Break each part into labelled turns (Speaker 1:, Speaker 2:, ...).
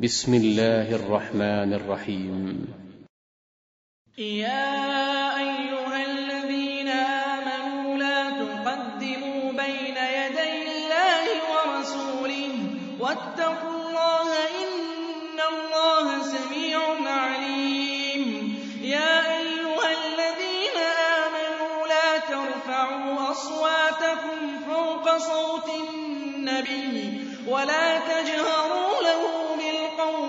Speaker 1: بسم الله الرحمن الرحيم يا أيها الذين آمنوا لا تقدموا بين يدي الله ورسوله واتقوا الله إن الله سميع عليم يا أيها الذين آمنوا لا ترفعوا أصواتكم فوق صوت النبي ولا تجهروا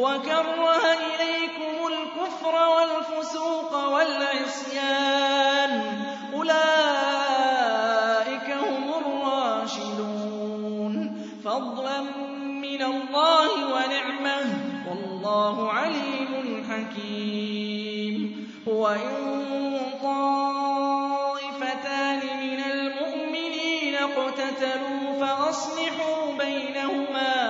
Speaker 1: وَكَرَّهَ إِلَيْكُمُ الْكُفْرَ وَالْفُسُوقَ وَالْعِصْيَانَ أُولَٰئِكَ هُمُ الرَّاشِدُونَ فَضْلًا مِّنَ اللَّهِ وَنِعْمَةً ۚ وَاللَّهُ عَلِيمٌ حَكِيمٌ وَإِن طَائِفَتَانِ مِنَ الْمُؤْمِنِينَ اقْتَتَلُوا فَأَصْلِحُوا بَيْنَهُمَا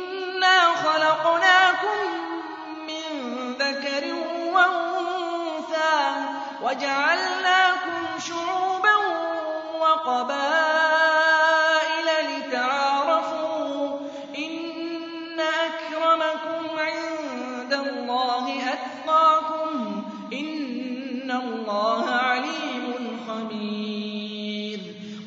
Speaker 1: وَجَعَلْنَاكُمْ شُعُوبًا وَقَبَائِلَ لِتَعَارَفُوا إِنَّ أَكْرَمَكُمْ عِندَ اللَّهِ أَتْقَاكُمْ إِنَّ اللَّهَ عليم